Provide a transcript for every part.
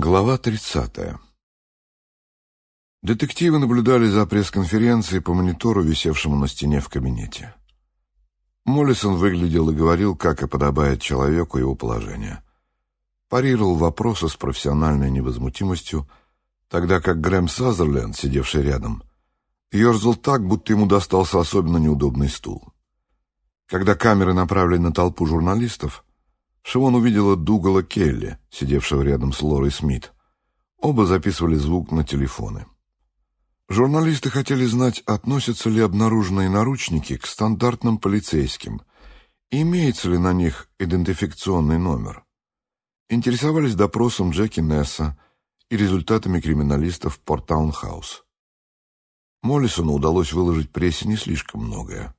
Глава 30. Детективы наблюдали за пресс-конференцией по монитору, висевшему на стене в кабинете. Моллисон выглядел и говорил, как и подобает человеку его положения. Парировал вопросы с профессиональной невозмутимостью, тогда как Грэм Сазерленд, сидевший рядом, ерзал так, будто ему достался особенно неудобный стул. Когда камеры направили на толпу журналистов, Шивон увидела Дугала Келли, сидевшего рядом с Лорой Смит. Оба записывали звук на телефоны. Журналисты хотели знать, относятся ли обнаруженные наручники к стандартным полицейским, имеется ли на них идентификационный номер. Интересовались допросом Джеки Несса и результатами криминалистов Порттаун-хаус. Моллисону удалось выложить прессе не слишком многое,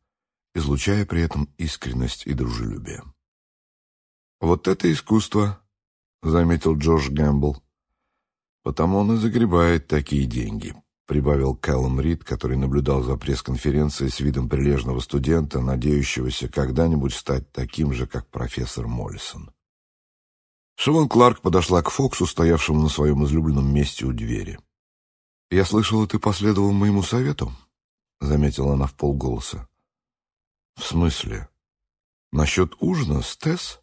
излучая при этом искренность и дружелюбие. «Вот это искусство», — заметил Джордж Гэмбл. «Потому он и загребает такие деньги», — прибавил Кэллом Рид, который наблюдал за пресс-конференцией с видом прилежного студента, надеющегося когда-нибудь стать таким же, как профессор Моллисон. Шивон Кларк подошла к Фоксу, стоявшему на своем излюбленном месте у двери. «Я слышала, ты последовал моему совету?» — заметила она в полголоса. «В смысле? Насчет ужина с Тесс?»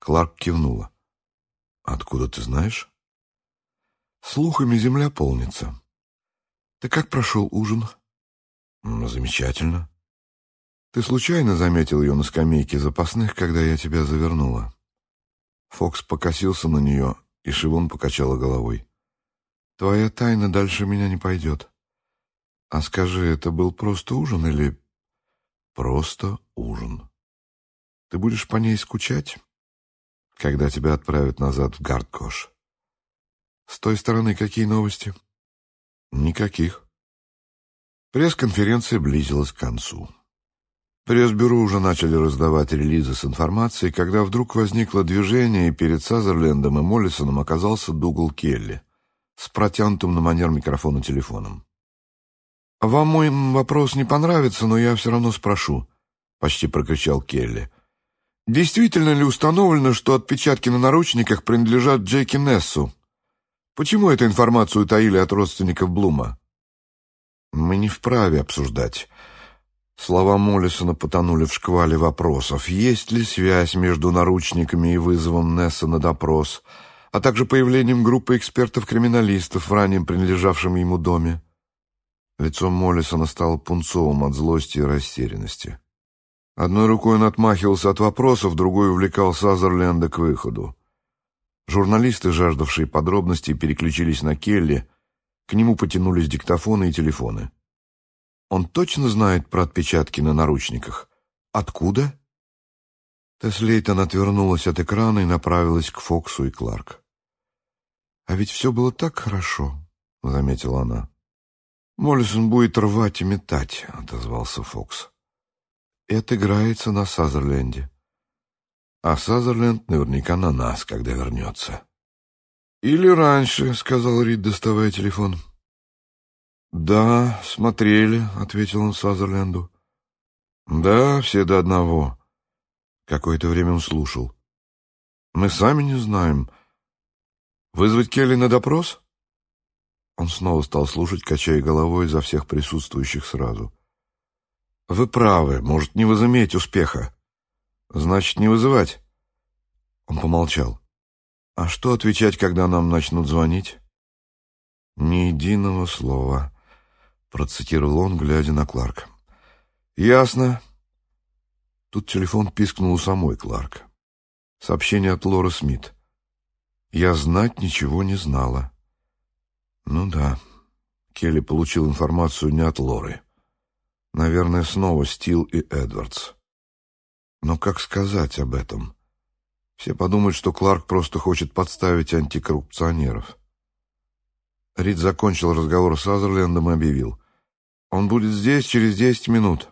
Кларк кивнула. «Откуда ты знаешь?» «Слухами земля полнится. Ты как прошел ужин?» «Замечательно. Ты случайно заметил ее на скамейке запасных, когда я тебя завернула?» Фокс покосился на нее, и Шивон покачала головой. «Твоя тайна дальше меня не пойдет. А скажи, это был просто ужин или...» «Просто ужин. Ты будешь по ней скучать?» Когда тебя отправят назад в Гардкош. С той стороны какие новости? Никаких. Пресс-конференция близилась к концу. Пресс-бюро уже начали раздавать релизы с информацией, когда вдруг возникло движение, и перед Сазерлендом и Моллисоном оказался Дугал Келли с протянутым на манер микрофона телефоном. «Вам мой вопрос не понравится, но я все равно спрошу», — почти прокричал Келли. Действительно ли установлено, что отпечатки на наручниках принадлежат Джеки Нессу? Почему эту информацию таили от родственников Блума? Мы не вправе обсуждать. Слова Моллисона потонули в шквале вопросов. Есть ли связь между наручниками и вызовом Несса на допрос, а также появлением группы экспертов-криминалистов в ранее принадлежавшем ему доме? Лицо Моллисона стало пунцовым от злости и растерянности. Одной рукой он отмахивался от вопросов, другой увлекал Сазерленда к выходу. Журналисты, жаждавшие подробностей, переключились на Келли, к нему потянулись диктофоны и телефоны. Он точно знает про отпечатки на наручниках? Откуда? Теслейтон отвернулась от экрана и направилась к Фоксу и Кларк. «А ведь все было так хорошо», — заметила она. «Моллисон будет рвать и метать», — отозвался Фокс. Это играется на Сазерленде. А Сазерленд наверняка на нас, когда вернется. «Или раньше», — сказал Рид, доставая телефон. «Да, смотрели», — ответил он Сазерленду. «Да, все до одного». Какое-то время он слушал. «Мы сами не знаем. Вызвать Келли на допрос?» Он снова стал слушать, качая головой за всех присутствующих сразу. Вы правы, может не возыметь успеха. Значит, не вызывать. Он помолчал. А что отвечать, когда нам начнут звонить? Ни единого слова, процитировал он, глядя на Кларк. Ясно. Тут телефон пискнул у самой Кларк. Сообщение от Лоры Смит. Я знать ничего не знала. Ну да, Келли получил информацию не от Лоры. Наверное, снова Стил и Эдвардс. Но как сказать об этом? Все подумают, что Кларк просто хочет подставить антикоррупционеров. Рид закончил разговор с Азерлендом и объявил. «Он будет здесь через десять минут».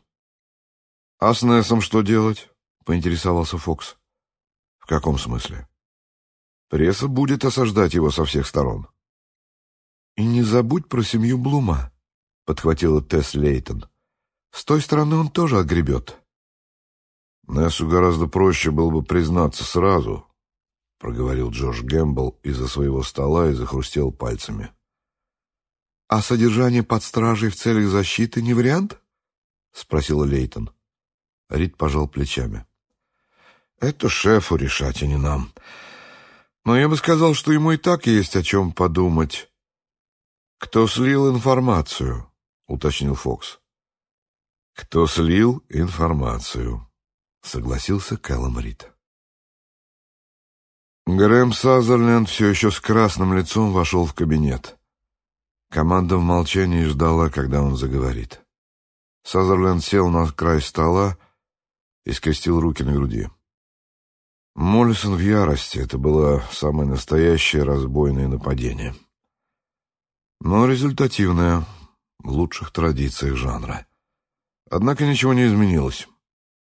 «А с Нессом что делать?» — поинтересовался Фокс. «В каком смысле?» «Пресса будет осаждать его со всех сторон». «И не забудь про семью Блума», — подхватила Тесс Лейтон. С той стороны он тоже отгребет. Нессу гораздо проще было бы признаться сразу, — проговорил Джордж Гэмбл из-за своего стола и захрустел пальцами. «А содержание под стражей в целях защиты не вариант?» — спросила Лейтон. Рид пожал плечами. «Это шефу решать, а не нам. Но я бы сказал, что ему и так есть о чем подумать». «Кто слил информацию?» — уточнил Фокс. «Кто слил информацию?» — согласился Кэллом Рид. Грэм Сазерленд все еще с красным лицом вошел в кабинет. Команда в молчании ждала, когда он заговорит. Сазерленд сел на край стола и скрестил руки на груди. Моллисон в ярости. Это было самое настоящее разбойное нападение. Но результативное, в лучших традициях жанра. Однако ничего не изменилось.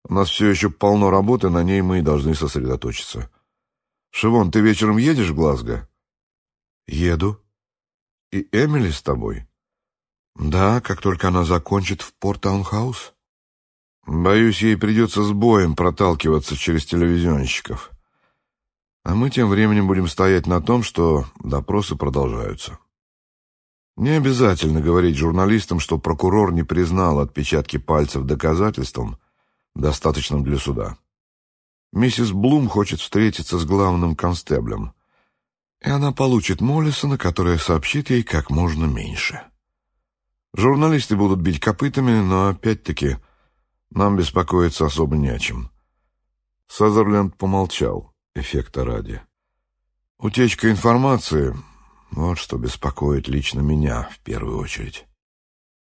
У нас все еще полно работы, на ней мы и должны сосредоточиться. Шивон, ты вечером едешь в Глазго? Еду. И Эмили с тобой? Да, как только она закончит в Порт-Таунхаус. Боюсь, ей придется с боем проталкиваться через телевизионщиков. А мы тем временем будем стоять на том, что допросы продолжаются. Не обязательно говорить журналистам, что прокурор не признал отпечатки пальцев доказательством, достаточным для суда. Миссис Блум хочет встретиться с главным констеблем, и она получит Моллисона, которая сообщит ей как можно меньше. Журналисты будут бить копытами, но опять-таки нам беспокоиться особо не о чем. Сазерленд помолчал, эффекта ради. Утечка информации — вот что беспокоит лично меня в первую очередь.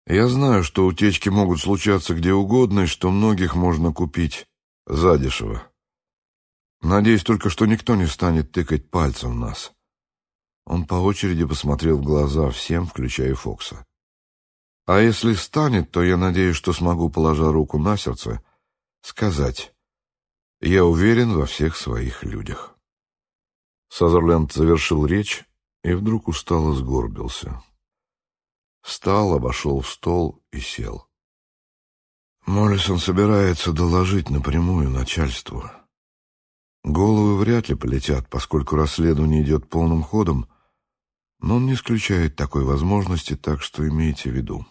Я знаю, что утечки могут случаться где угодно, и что многих можно купить задешево. Надеюсь только, что никто не станет тыкать пальцем в нас. Он по очереди посмотрел в глаза всем, включая Фокса. А если станет, то я надеюсь, что смогу, положа руку на сердце, сказать «Я уверен во всех своих людях». Сазерленд завершил речь и вдруг устало сгорбился. Встал, обошел стол и сел. Моллисон собирается доложить напрямую начальству. Головы вряд ли полетят, поскольку расследование идет полным ходом, но он не исключает такой возможности, так что имейте в виду.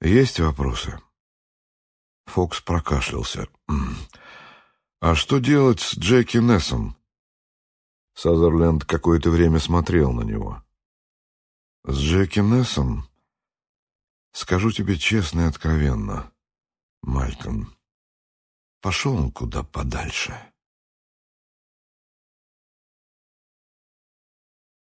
Есть вопросы? Фокс прокашлялся. А что делать с Джеки Нессом? Сазерленд какое-то время смотрел на него. С Джеки Нессом? Скажу тебе честно и откровенно, Мальком. Пошел он куда подальше.